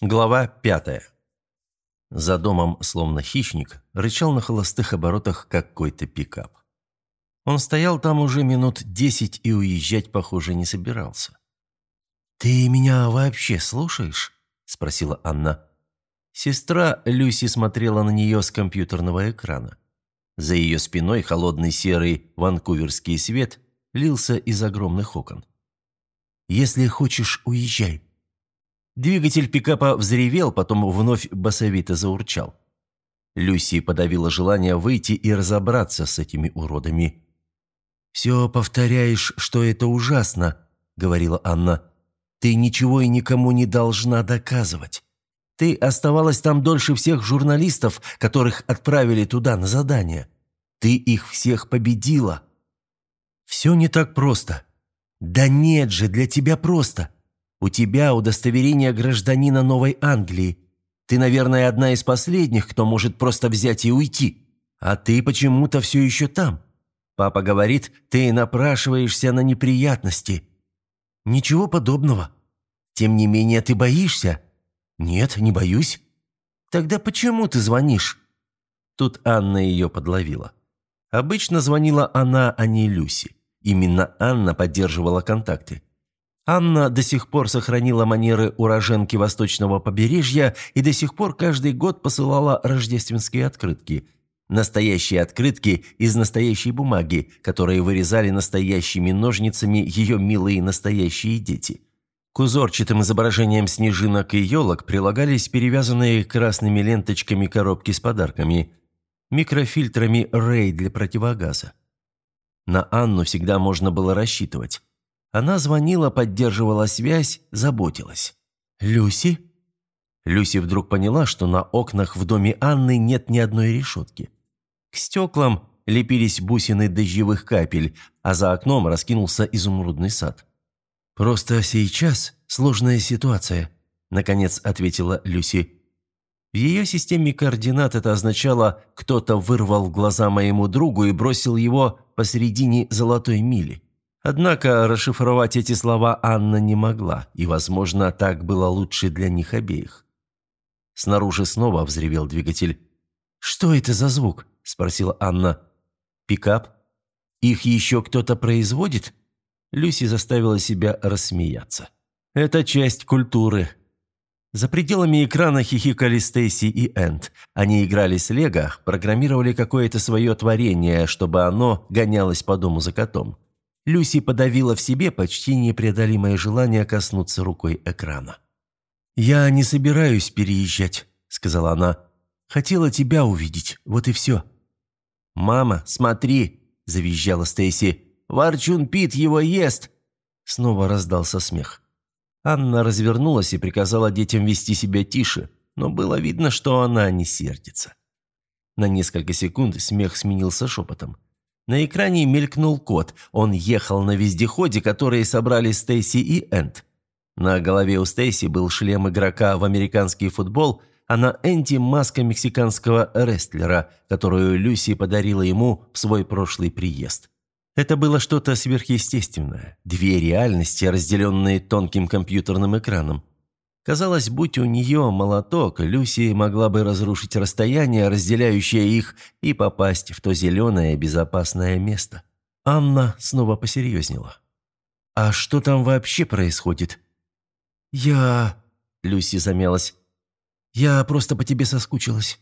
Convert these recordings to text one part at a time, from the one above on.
Глава пятая. За домом, словно хищник, рычал на холостых оборотах какой-то пикап. Он стоял там уже минут десять и уезжать, похоже, не собирался. «Ты меня вообще слушаешь?» – спросила Анна. Сестра Люси смотрела на нее с компьютерного экрана. За ее спиной холодный серый ванкуверский свет лился из огромных окон. «Если хочешь, уезжай», Двигатель пикапа взревел, потом вновь басовито заурчал. Люси подавила желание выйти и разобраться с этими уродами. «Все повторяешь, что это ужасно», — говорила Анна. «Ты ничего и никому не должна доказывать. Ты оставалась там дольше всех журналистов, которых отправили туда на задание. Ты их всех победила». «Все не так просто». «Да нет же, для тебя просто. У тебя удостоверение гражданина Новой Англии. Ты, наверное, одна из последних, кто может просто взять и уйти. А ты почему-то все еще там. Папа говорит, ты напрашиваешься на неприятности. Ничего подобного. Тем не менее, ты боишься? Нет, не боюсь. Тогда почему ты звонишь? Тут Анна ее подловила. Обычно звонила она, а не Люси. Именно Анна поддерживала контакты. Анна до сих пор сохранила манеры уроженки восточного побережья и до сих пор каждый год посылала рождественские открытки. Настоящие открытки из настоящей бумаги, которые вырезали настоящими ножницами ее милые настоящие дети. К узорчатым изображениям снежинок и елок прилагались перевязанные красными ленточками коробки с подарками, микрофильтрами Рэй для противогаза. На Анну всегда можно было рассчитывать. Она звонила, поддерживала связь, заботилась. «Люси?» Люси вдруг поняла, что на окнах в доме Анны нет ни одной решетки. К стеклам лепились бусины дождевых капель, а за окном раскинулся изумрудный сад. «Просто сейчас сложная ситуация», – наконец ответила Люси. В ее системе координат это означало «кто-то вырвал глаза моему другу и бросил его посередине золотой мили». Однако расшифровать эти слова Анна не могла, и, возможно, так было лучше для них обеих. Снаружи снова взревел двигатель. «Что это за звук?» – спросила Анна. «Пикап? Их еще кто-то производит?» Люси заставила себя рассмеяться. «Это часть культуры». За пределами экрана хихикали Стейси и Энд. Они играли с Лего, программировали какое-то свое творение, чтобы оно гонялось по дому за котом. Люси подавила в себе почти непреодолимое желание коснуться рукой экрана. «Я не собираюсь переезжать», — сказала она. «Хотела тебя увидеть, вот и все». «Мама, смотри», — завизжала Стейси. «Ворчун Пит его ест!» Снова раздался смех. Анна развернулась и приказала детям вести себя тише, но было видно, что она не сердится. На несколько секунд смех сменился шепотом. На экране мелькнул кот. Он ехал на вездеходе, который собрали Стейси и Энд. На голове у Стейси был шлем игрока в американский футбол, а на Энди маска мексиканского рестлера, которую Люси подарила ему в свой прошлый приезд. Это было что-то сверхъестественное. Две реальности, разделенные тонким компьютерным экраном. Казалось, будь у нее молоток, Люси могла бы разрушить расстояние, разделяющее их, и попасть в то зеленое безопасное место. Анна снова посерьезнела. «А что там вообще происходит?» «Я...» — Люси замялась. «Я просто по тебе соскучилась».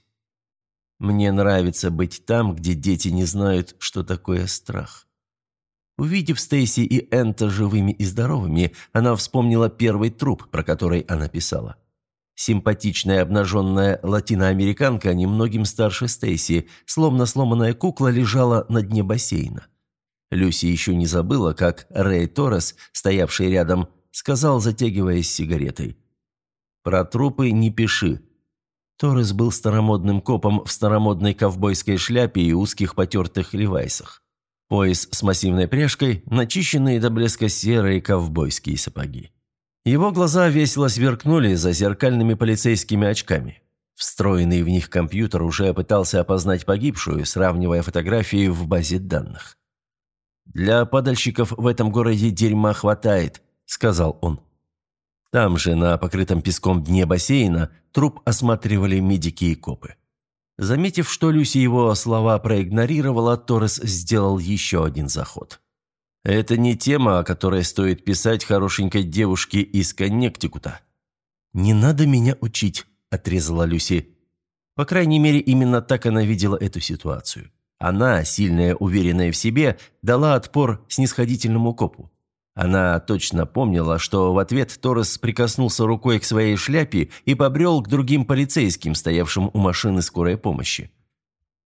«Мне нравится быть там, где дети не знают, что такое страх». Увидев Стейси и Энта живыми и здоровыми, она вспомнила первый труп, про который она писала. Симпатичная обнаженная латиноамериканка, немногим старше Стейси, словно сломанная кукла, лежала на дне бассейна. Люси еще не забыла, как Рэй Торрес, стоявший рядом, сказал, затягиваясь сигаретой. «Про трупы не пиши». Торрес был старомодным копом в старомодной ковбойской шляпе и узких потертых левайсах. Пояс с массивной пряжкой, начищенные до блеска серые ковбойские сапоги. Его глаза весело сверкнули за зеркальными полицейскими очками. Встроенный в них компьютер уже пытался опознать погибшую, сравнивая фотографии в базе данных. «Для падальщиков в этом городе дерьма хватает», — сказал он. Там же, на покрытом песком дне бассейна, труп осматривали медики и копы. Заметив, что Люси его слова проигнорировала, Торрес сделал еще один заход. «Это не тема, о которой стоит писать хорошенькой девушке из Коннектикута». «Не надо меня учить», – отрезала Люси. По крайней мере, именно так она видела эту ситуацию. Она, сильная, уверенная в себе, дала отпор снисходительному копу. Она точно помнила, что в ответ Торрес прикоснулся рукой к своей шляпе и побрел к другим полицейским, стоявшим у машины скорой помощи.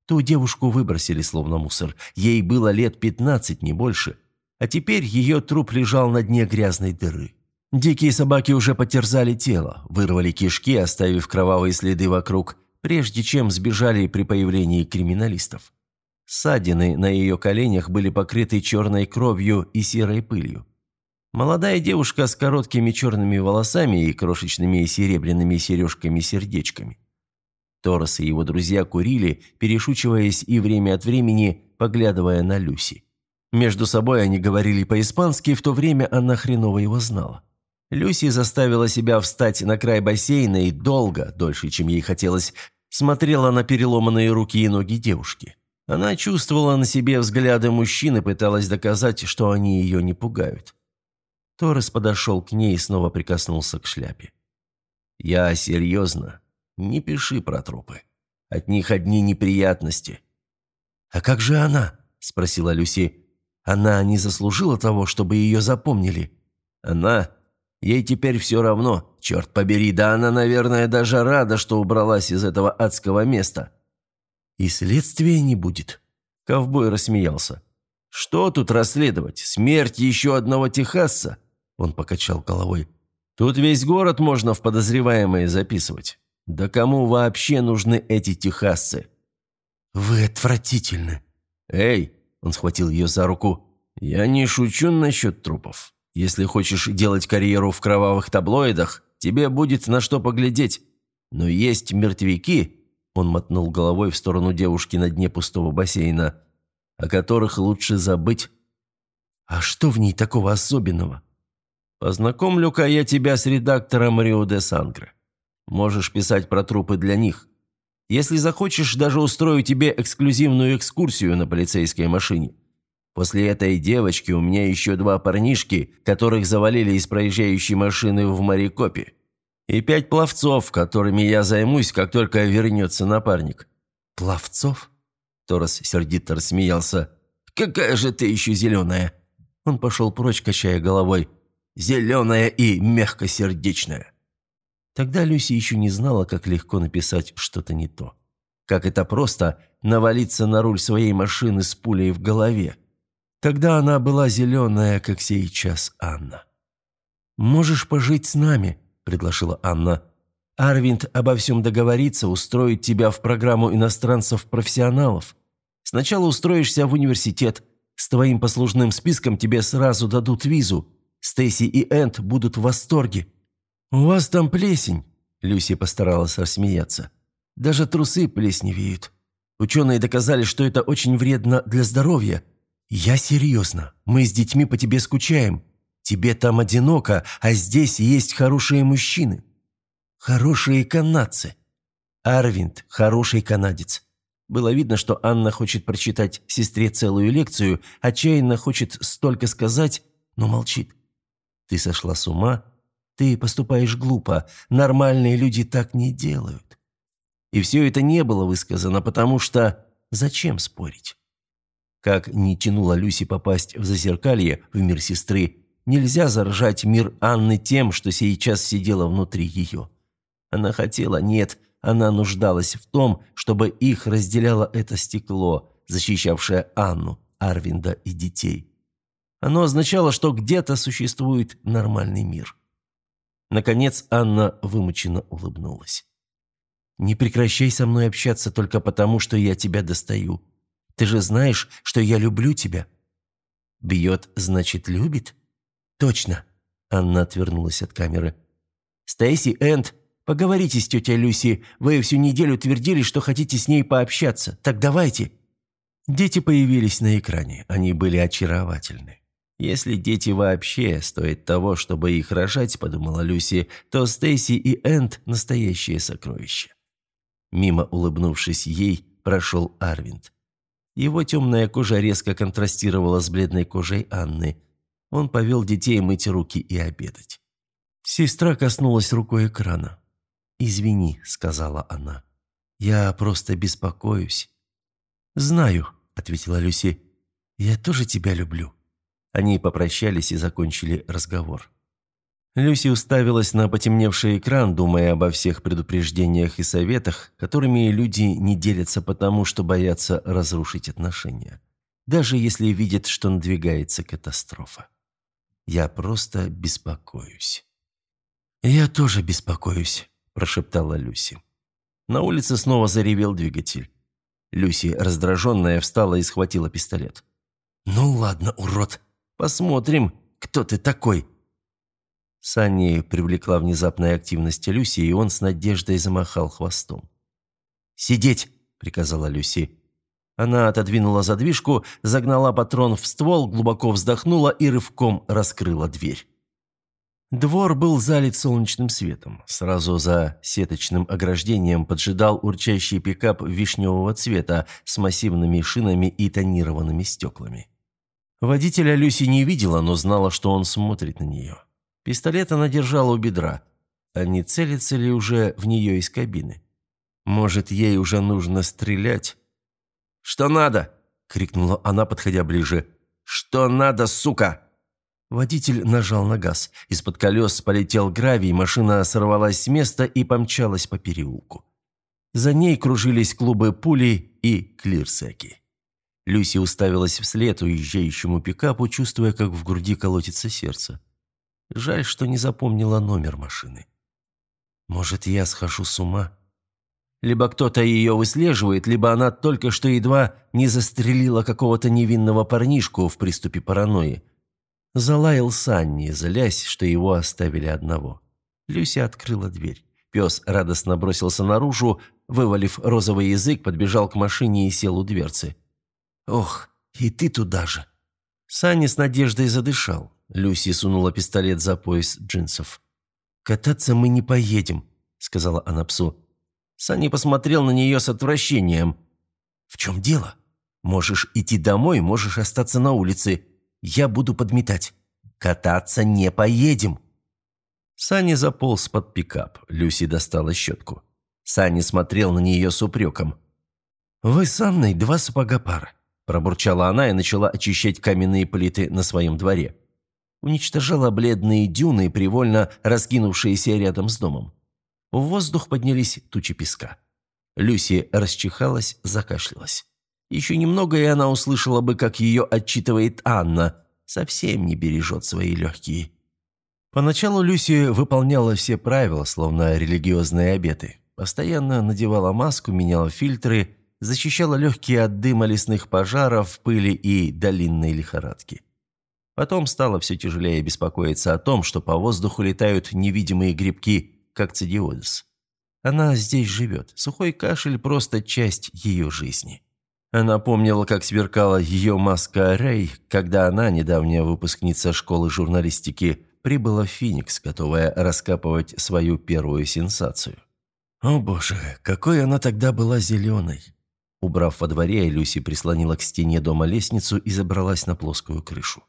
Ту девушку выбросили словно мусор. Ей было лет пятнадцать, не больше. А теперь ее труп лежал на дне грязной дыры. Дикие собаки уже потерзали тело, вырвали кишки, оставив кровавые следы вокруг, прежде чем сбежали при появлении криминалистов. Ссадины на ее коленях были покрыты черной кровью и серой пылью. Молодая девушка с короткими черными волосами и крошечными серебряными сережками-сердечками. Торос и его друзья курили, перешучиваясь и время от времени поглядывая на Люси. Между собой они говорили по-испански, в то время она хреново его знала. Люси заставила себя встать на край бассейна и долго, дольше, чем ей хотелось, смотрела на переломанные руки и ноги девушки. Она чувствовала на себе взгляды мужчин и пыталась доказать, что они ее не пугают. Торрес подошел к ней и снова прикоснулся к шляпе. «Я серьезно. Не пиши про трупы. От них одни неприятности». «А как же она?» – спросила Люси. «Она не заслужила того, чтобы ее запомнили». «Она? Ей теперь все равно. Черт побери, да она, наверное, даже рада, что убралась из этого адского места». «И следствия не будет». Ковбой рассмеялся. «Что тут расследовать? Смерть еще одного техасца?» Он покачал головой. «Тут весь город можно в подозреваемые записывать. Да кому вообще нужны эти техасцы?» «Вы отвратительны». «Эй!» – он схватил ее за руку. «Я не шучу насчет трупов. Если хочешь делать карьеру в кровавых таблоидах, тебе будет на что поглядеть. Но есть мертвяки...» Он мотнул головой в сторону девушки на дне пустого бассейна, о которых лучше забыть. «А что в ней такого особенного?» Познакомлю-ка я тебя с редактором Рио де Сангре. Можешь писать про трупы для них. Если захочешь, даже устрою тебе эксклюзивную экскурсию на полицейской машине. После этой девочки у меня еще два парнишки, которых завалили из проезжающей машины в Марикопе. И пять пловцов, которыми я займусь, как только вернется напарник». «Пловцов?» Торос сердито рассмеялся. «Какая же ты еще зеленая!» Он пошел прочь, качая головой зеленая и мягкосердечная». Тогда Люси еще не знала, как легко написать что-то не то. Как это просто навалиться на руль своей машины с пулей в голове. Тогда она была зеленая, как сейчас Анна. «Можешь пожить с нами», – предложила Анна. «Арвинд обо всем договорится, устроит тебя в программу иностранцев-профессионалов. Сначала устроишься в университет. С твоим послужным списком тебе сразу дадут визу. Стейси и Энд будут в восторге. У вас там плесень, Люси постаралась рассмеяться. Даже трусы плесневеют. Ученые доказали, что это очень вредно для здоровья. Я серьезно. Мы с детьми по тебе скучаем. Тебе там одиноко, а здесь есть хорошие мужчины. Хорошие канадцы. Арвинд – хороший канадец. Было видно, что Анна хочет прочитать сестре целую лекцию, отчаянно хочет столько сказать, но молчит. Ты сошла с ума? Ты поступаешь глупо. Нормальные люди так не делают. И все это не было высказано, потому что... Зачем спорить? Как не тянула Люси попасть в зазеркалье, в мир сестры, нельзя заражать мир Анны тем, что сейчас сидело внутри ее. Она хотела, нет, она нуждалась в том, чтобы их разделяло это стекло, защищавшее Анну, Арвинда и детей. Оно означало, что где-то существует нормальный мир. Наконец Анна вымученно улыбнулась. «Не прекращай со мной общаться только потому, что я тебя достаю. Ты же знаешь, что я люблю тебя». «Бьет, значит, любит?» «Точно», — Анна отвернулась от камеры. «Стейси, Энд, поговорите с тетей Люси. Вы всю неделю твердили, что хотите с ней пообщаться. Так давайте». Дети появились на экране. Они были очаровательны. Если дети вообще стоят того, чтобы их рожать, подумала Люси, то Стейси и Энд – настоящее сокровище. Мимо улыбнувшись ей, прошел Арвинд. Его темная кожа резко контрастировала с бледной кожей Анны. Он повел детей мыть руки и обедать. Сестра коснулась рукой экрана. «Извини», — сказала она. «Я просто беспокоюсь». «Знаю», — ответила Люси. «Я тоже тебя люблю». Они попрощались и закончили разговор. Люси уставилась на потемневший экран, думая обо всех предупреждениях и советах, которыми люди не делятся потому, что боятся разрушить отношения. Даже если видят, что надвигается катастрофа. «Я просто беспокоюсь». «Я тоже беспокоюсь», – прошептала Люси. На улице снова заревел двигатель. Люси, раздраженная, встала и схватила пистолет. «Ну ладно, урод, посмотрим, кто ты такой». Санни привлекла внезапная активность Люси, и он с надеждой замахал хвостом. «Сидеть!» – приказала Люси. Она отодвинула задвижку, загнала патрон в ствол, глубоко вздохнула и рывком раскрыла дверь. Двор был залит солнечным светом. Сразу за сеточным ограждением поджидал урчащий пикап вишневого цвета с массивными шинами и тонированными стеклами. Водителя Люси не видела, но знала, что он смотрит на нее. Пистолет она держала у бедра. А не целится ли уже в нее из кабины? Может, ей уже нужно стрелять? «Что надо?» — крикнула она, подходя ближе. «Что надо, сука?» Водитель нажал на газ. Из-под колес полетел гравий, машина сорвалась с места и помчалась по переулку. За ней кружились клубы пули и клирсеки. Люси уставилась вслед уезжающему пикапу, чувствуя, как в груди колотится сердце. Жаль, что не запомнила номер машины. Может, я схожу с ума? Либо кто-то ее выслеживает, либо она только что едва не застрелила какого-то невинного парнишку в приступе паранойи. Залаял Санни, злясь, что его оставили одного. Люси открыла дверь. Пес радостно бросился наружу, вывалив розовый язык, подбежал к машине и сел у дверцы. «Ох, и ты туда же!» Санни с надеждой задышал. Люси сунула пистолет за пояс джинсов. «Кататься мы не поедем», — сказала она псу. Санни посмотрел на нее с отвращением. «В чем дело? Можешь идти домой, можешь остаться на улице. Я буду подметать. Кататься не поедем». Санни заполз под пикап. Люси достала щетку. Санни смотрел на нее с упреком. «Вы с Анной два сапога пара», – пробурчала она и начала очищать каменные плиты на своем дворе. Уничтожала бледные дюны, привольно раскинувшиеся рядом с домом. В воздух поднялись тучи песка. Люси расчихалась, закашлялась. Еще немного, и она услышала бы, как ее отчитывает Анна. Совсем не бережет свои легкие. Поначалу Люси выполняла все правила, словно религиозные обеты. Постоянно надевала маску, меняла фильтры, защищала легкие от дыма лесных пожаров, пыли и долинной лихорадки. Потом стало все тяжелее беспокоиться о том, что по воздуху летают невидимые грибки, как цидиодис. Она здесь живет. Сухой кашель – просто часть ее жизни. Она помнила, как сверкала ее маска Рэй, когда она, недавняя выпускница школы журналистики, прибыла в Феникс, готовая раскапывать свою первую сенсацию. О боже, какой она тогда была зеленой! Убрав во дворе, Люси прислонила к стене дома лестницу и забралась на плоскую крышу.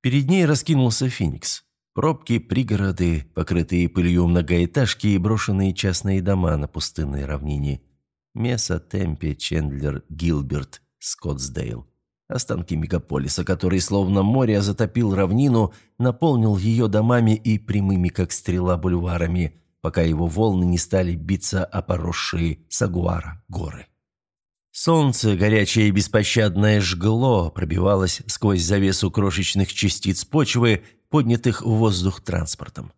Перед ней раскинулся Феникс. Пробки, пригороды, покрытые пылью многоэтажки и брошенные частные дома на пустынной равнине – Меса, Темпе, Чендлер, Гилберт, Скоттсдейл. Останки мегаполиса, который словно море затопил равнину, наполнил ее домами и прямыми, как стрела, бульварами, пока его волны не стали биться о поросшие сагуара горы. Солнце, горячее и беспощадное, жгло, пробивалось сквозь завесу крошечных частиц почвы, поднятых в воздух транспортом.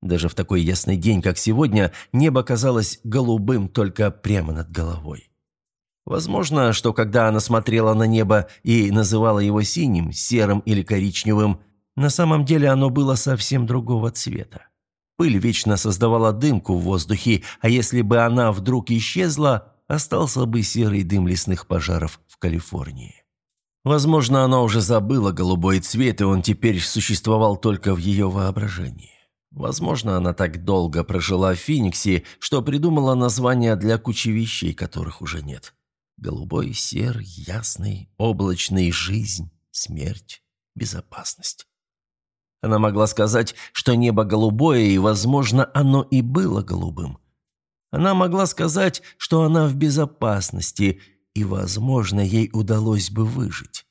Даже в такой ясный день, как сегодня, небо казалось голубым только прямо над головой. Возможно, что когда она смотрела на небо и называла его синим, серым или коричневым, на самом деле оно было совсем другого цвета. Пыль вечно создавала дымку в воздухе, а если бы она вдруг исчезла, остался бы серый дым лесных пожаров в Калифорнии. Возможно, она уже забыла голубой цвет, и он теперь существовал только в ее воображении. Возможно, она так долго прожила в Фениксе, что придумала название для кучи вещей, которых уже нет. Голубой, серый, ясный, облачный, жизнь, смерть, безопасность. Она могла сказать, что небо голубое, и, возможно, оно и было голубым. Она могла сказать, что она в безопасности, и, возможно, ей удалось бы выжить.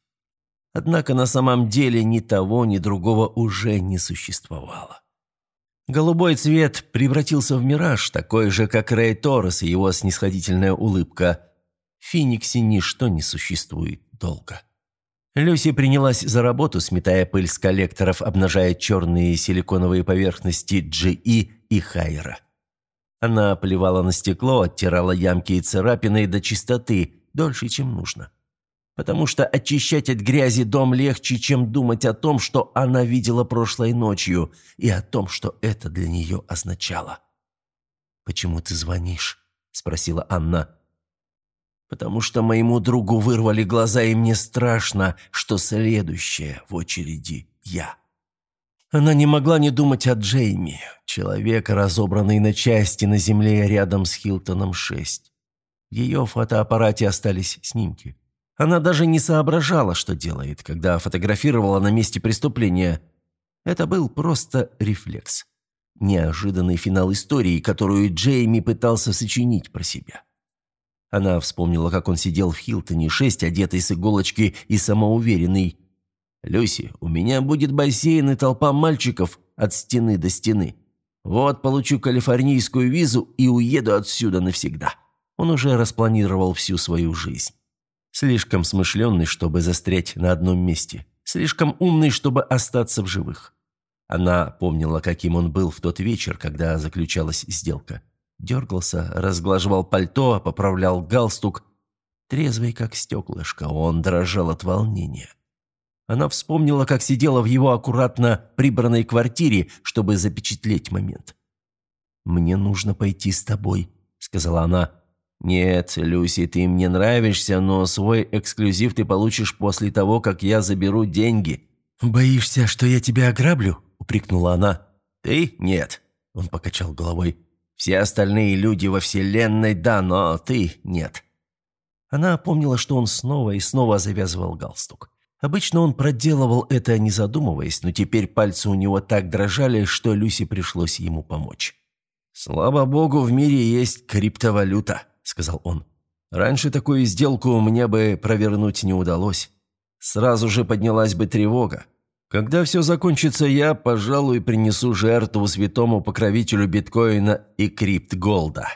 Однако на самом деле ни того, ни другого уже не существовало. Голубой цвет превратился в мираж, такой же, как Рэй Торрес и его снисходительная улыбка. В Фениксе ничто не существует долго. Люси принялась за работу, сметая пыль с коллекторов, обнажая черные силиконовые поверхности GE и Хайера. Она поливала на стекло, оттирала ямки и царапины до чистоты, дольше, чем нужно. Потому что очищать от грязи дом легче, чем думать о том, что она видела прошлой ночью, и о том, что это для нее означало. «Почему ты звонишь?» – спросила Анна потому что моему другу вырвали глаза, и мне страшно, что следующее в очереди я. Она не могла не думать о Джейми, человека, разобранный на части на земле рядом с Хилтоном-6. В ее фотоаппарате остались снимки. Она даже не соображала, что делает, когда фотографировала на месте преступления. Это был просто рефлекс. Неожиданный финал истории, которую Джейми пытался сочинить про себя. Она вспомнила, как он сидел в Хилтоне-6, одетый с иголочки и самоуверенный. «Люси, у меня будет бассейн и толпа мальчиков от стены до стены. Вот получу калифорнийскую визу и уеду отсюда навсегда». Он уже распланировал всю свою жизнь. Слишком смышленный, чтобы застрять на одном месте. Слишком умный, чтобы остаться в живых. Она помнила, каким он был в тот вечер, когда заключалась сделка. Дергался, разглаживал пальто, поправлял галстук. Трезвый, как стеклышко, он дрожал от волнения. Она вспомнила, как сидела в его аккуратно прибранной квартире, чтобы запечатлеть момент. «Мне нужно пойти с тобой», — сказала она. «Нет, Люси, ты мне нравишься, но свой эксклюзив ты получишь после того, как я заберу деньги». «Боишься, что я тебя ограблю?» — упрекнула она. «Ты? Нет», — он покачал головой. Все остальные люди во Вселенной – да, но ты – нет». Она помнила, что он снова и снова завязывал галстук. Обычно он проделывал это, не задумываясь, но теперь пальцы у него так дрожали, что Люси пришлось ему помочь. «Слава богу, в мире есть криптовалюта», – сказал он. «Раньше такую сделку мне бы провернуть не удалось. Сразу же поднялась бы тревога. Когда все закончится, я, пожалуй, принесу жертву святому покровителю биткоина и криптголда».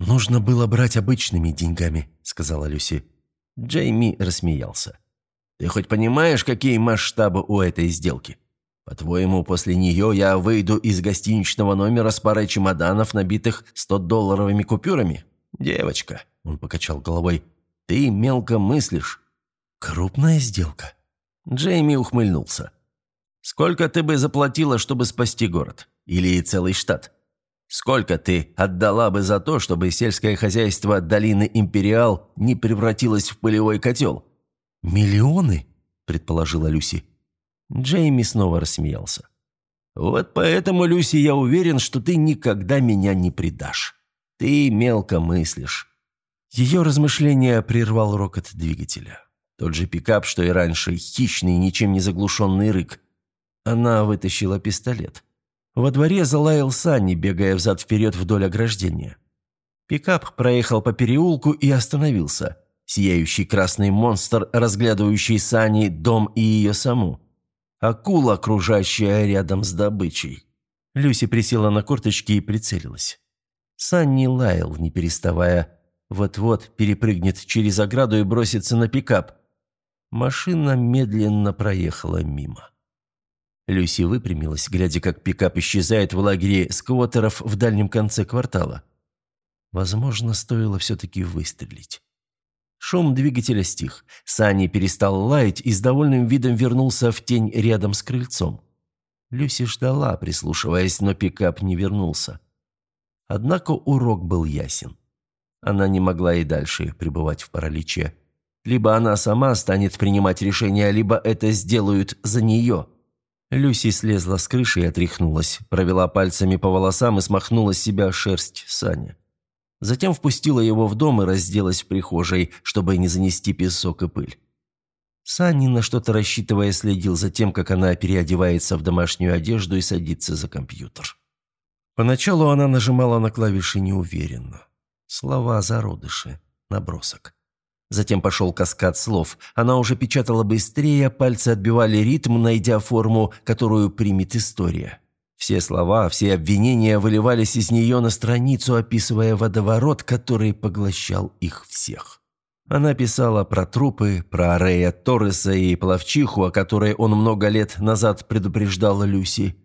«Нужно было брать обычными деньгами», — сказала Люси. Джейми рассмеялся. «Ты хоть понимаешь, какие масштабы у этой сделки? По-твоему, после нее я выйду из гостиничного номера с парой чемоданов, набитых 100-долларовыми купюрами? Девочка», — он покачал головой, — «ты мелко мыслишь». «Крупная сделка». Джейми ухмыльнулся. Сколько ты бы заплатила, чтобы спасти город? Или целый штат? Сколько ты отдала бы за то, чтобы сельское хозяйство долины Империал не превратилось в пылевой котел?» «Миллионы?» – предположила Люси. Джейми снова рассмеялся. «Вот поэтому, Люси, я уверен, что ты никогда меня не предашь. Ты мелко мыслишь». Ее размышления прервал рокот двигателя. Тот же пикап, что и раньше, хищный, ничем не заглушенный рык. Она вытащила пистолет. Во дворе залаял Санни, бегая взад-вперед вдоль ограждения. Пикап проехал по переулку и остановился. Сияющий красный монстр, разглядывающий Сани, дом и ее саму. Акула, кружащая рядом с добычей. Люси присела на корточки и прицелилась. Санни лаял, не переставая. Вот-вот перепрыгнет через ограду и бросится на пикап. Машина медленно проехала мимо. Люси выпрямилась, глядя, как пикап исчезает в лагере сквотеров в дальнем конце квартала. Возможно, стоило все-таки выстрелить. Шум двигателя стих. Сани перестал лаять и с довольным видом вернулся в тень рядом с крыльцом. Люси ждала, прислушиваясь, но пикап не вернулся. Однако урок был ясен. Она не могла и дальше пребывать в параличе. Либо она сама станет принимать решения, либо это сделают за нее. Люси слезла с крыши и отряхнулась, провела пальцами по волосам и смахнула с себя шерсть Саня. Затем впустила его в дом и разделась в прихожей, чтобы не занести песок и пыль. Санни, на что-то рассчитывая, следил за тем, как она переодевается в домашнюю одежду и садится за компьютер. Поначалу она нажимала на клавиши неуверенно. Слова зародыши, набросок. Затем пошел каскад слов. Она уже печатала быстрее, пальцы отбивали ритм, найдя форму, которую примет история. Все слова, все обвинения выливались из нее на страницу, описывая водоворот, который поглощал их всех. Она писала про трупы, про Рея Торреса и плавчиху, о которой он много лет назад предупреждал Люси.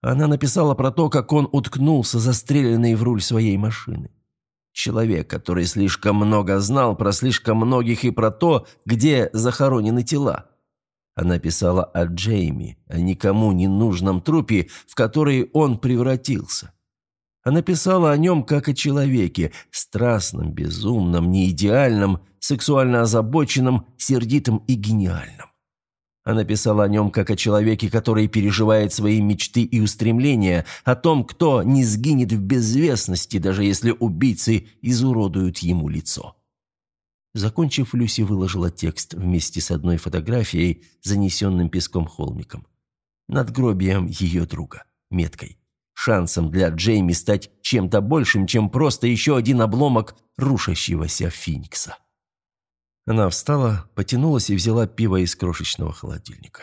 Она написала про то, как он уткнулся, застреленный в руль своей машины. Человек, который слишком много знал про слишком многих и про то, где захоронены тела. Она писала о Джейми, о никому не нужном трупе, в который он превратился. Она писала о нем как о человеке, страстном, безумном, неидеальном, сексуально озабоченном, сердитом и гениальном. Она писала о нем как о человеке, который переживает свои мечты и устремления, о том, кто не сгинет в безвестности, даже если убийцы изуродуют ему лицо. Закончив, Люси выложила текст вместе с одной фотографией, занесенным песком холмиком. Над гробием ее друга, меткой. Шансом для Джейми стать чем-то большим, чем просто еще один обломок рушащегося Феникса. Она встала, потянулась и взяла пиво из крошечного холодильника.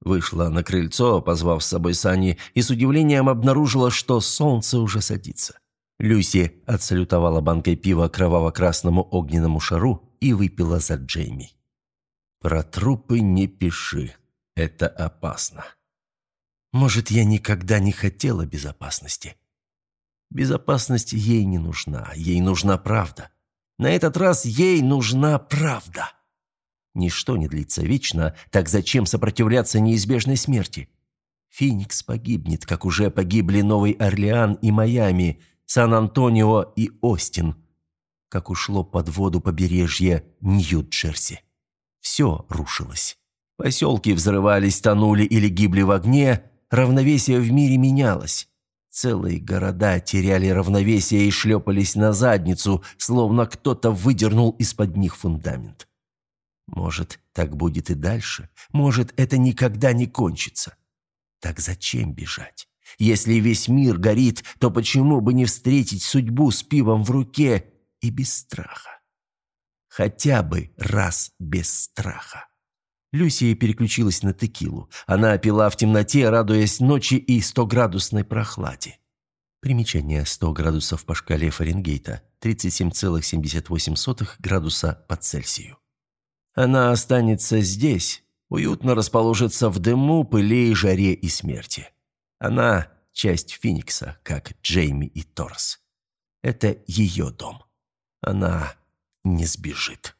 Вышла на крыльцо, позвав с собой Сани, и с удивлением обнаружила, что солнце уже садится. Люси отсалютовала банкой пива кроваво-красному огненному шару и выпила за Джейми. «Про трупы не пиши. Это опасно. Может, я никогда не хотела безопасности?» Безопасность ей не нужна, ей нужна правда. На этот раз ей нужна правда. Ничто не длится вечно, так зачем сопротивляться неизбежной смерти? Феникс погибнет, как уже погибли Новый Орлеан и Майами, Сан-Антонио и Остин, как ушло под воду побережье Нью-Джерси. Все рушилось. Поселки взрывались, тонули или гибли в огне, равновесие в мире менялось. Целые города теряли равновесие и шлепались на задницу, словно кто-то выдернул из-под них фундамент. Может, так будет и дальше? Может, это никогда не кончится? Так зачем бежать? Если весь мир горит, то почему бы не встретить судьбу с пивом в руке и без страха? Хотя бы раз без страха. Люсия переключилась на текилу. Она пила в темноте, радуясь ночи и стоградусной прохладе. Примечание 100 градусов по шкале Фаренгейта, 37,78 градуса по Цельсию. Она останется здесь, уютно расположится в дыму, пыли, жаре и смерти. Она – часть Феникса, как Джейми и Торс. Это ее дом. Она не сбежит.